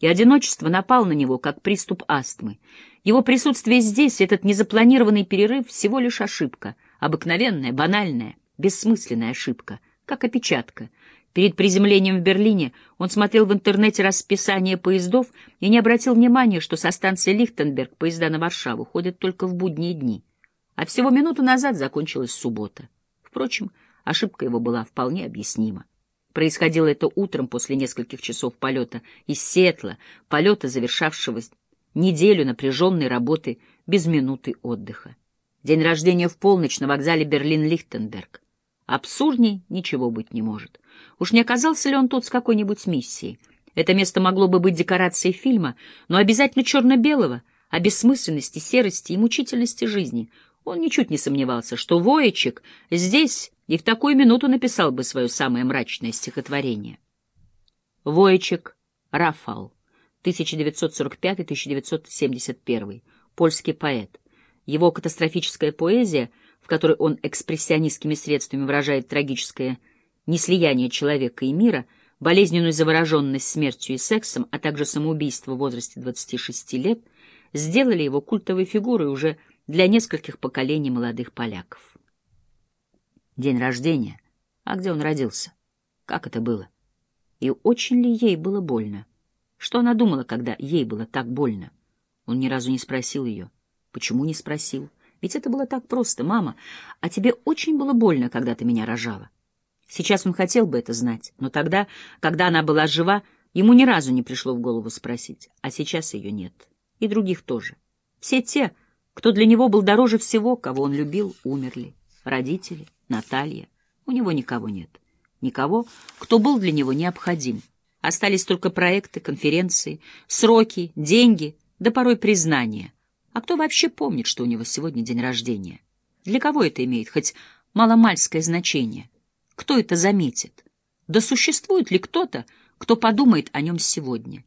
и одиночество напало на него, как приступ астмы. Его присутствие здесь, этот незапланированный перерыв, всего лишь ошибка, обыкновенная, банальная, бессмысленная ошибка, как опечатка. Перед приземлением в Берлине он смотрел в интернете расписание поездов и не обратил внимания, что со станции Лихтенберг поезда на Варшаву ходят только в будние дни. А всего минуту назад закончилась суббота. Впрочем, ошибка его была вполне объяснима. Происходило это утром после нескольких часов полета из Сетла, полета, завершавшего неделю напряженной работы без минуты отдыха. День рождения в полночь на вокзале Берлин-Лихтенберг. Абсурдней ничего быть не может. Уж не оказался ли он тут с какой-нибудь миссией? Это место могло бы быть декорацией фильма, но обязательно черно-белого, о бессмысленности, серости и мучительности жизни. Он ничуть не сомневался, что Воечек здесь и в такую минуту написал бы свое самое мрачное стихотворение. Воечек Рафал 1945-1971, польский поэт. Его катастрофическая поэзия, в которой он экспрессионистскими средствами выражает трагическое неслияние человека и мира, болезненную завороженность смертью и сексом, а также самоубийство в возрасте 26 лет, сделали его культовой фигурой уже для нескольких поколений молодых поляков. День рождения. А где он родился? Как это было? И очень ли ей было больно? Что она думала, когда ей было так больно? Он ни разу не спросил ее. Почему не спросил? Ведь это было так просто. «Мама, а тебе очень было больно, когда ты меня рожала?» Сейчас он хотел бы это знать, но тогда, когда она была жива, ему ни разу не пришло в голову спросить, а сейчас ее нет. И других тоже. Все те, кто для него был дороже всего, кого он любил, умерли. Родители, Наталья. У него никого нет. Никого, кто был для него необходим. Остались только проекты, конференции, сроки, деньги, да порой признание. А кто вообще помнит, что у него сегодня день рождения? Для кого это имеет хоть маломальское значение? Кто это заметит? Да существует ли кто-то, кто подумает о нем сегодня?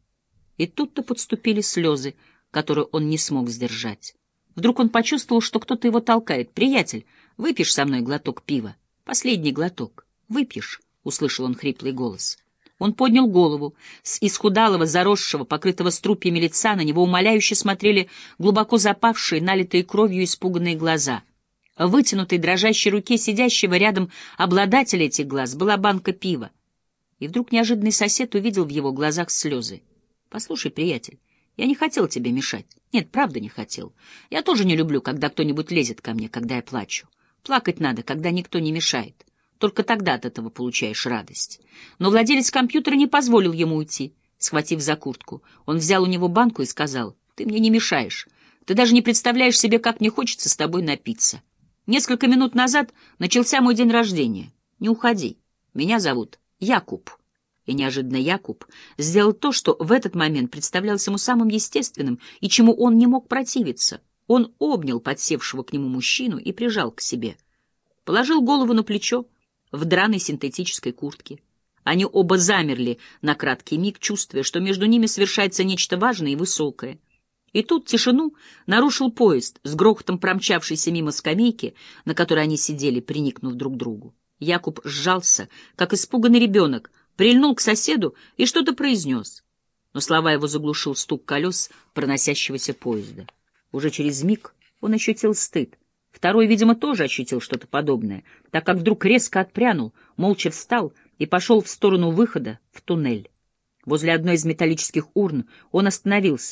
И тут-то подступили слезы, которые он не смог сдержать. Вдруг он почувствовал, что кто-то его толкает. «Приятель, выпьешь со мной глоток пива? Последний глоток. Выпьешь?» — услышал он хриплый голос. Он поднял голову. С исхудалого, заросшего, покрытого струпьями лица на него умоляюще смотрели глубоко запавшие, налитые кровью испуганные глаза. В вытянутой дрожащей руке сидящего рядом обладателя этих глаз была банка пива. И вдруг неожиданный сосед увидел в его глазах слезы. — Послушай, приятель, я не хотел тебе мешать. Нет, правда не хотел. Я тоже не люблю, когда кто-нибудь лезет ко мне, когда я плачу. Плакать надо, когда никто не мешает. Только тогда от этого получаешь радость. Но владелец компьютера не позволил ему уйти, схватив за куртку. Он взял у него банку и сказал, «Ты мне не мешаешь. Ты даже не представляешь себе, как мне хочется с тобой напиться. Несколько минут назад начался мой день рождения. Не уходи. Меня зовут Якуб». И неожиданно Якуб сделал то, что в этот момент представлялось ему самым естественным и чему он не мог противиться. Он обнял подсевшего к нему мужчину и прижал к себе. Положил голову на плечо, в драной синтетической куртке. Они оба замерли на краткий миг, чувствуя, что между ними совершается нечто важное и высокое. И тут тишину нарушил поезд, с грохотом промчавшийся мимо скамейки, на которой они сидели, приникнув друг к другу. Якуб сжался, как испуганный ребенок, прильнул к соседу и что-то произнес. Но слова его заглушил стук колес проносящегося поезда. Уже через миг он ощутил стыд. Второй, видимо, тоже ощутил что-то подобное, так как вдруг резко отпрянул, молча встал и пошел в сторону выхода в туннель. Возле одной из металлических урн он остановился,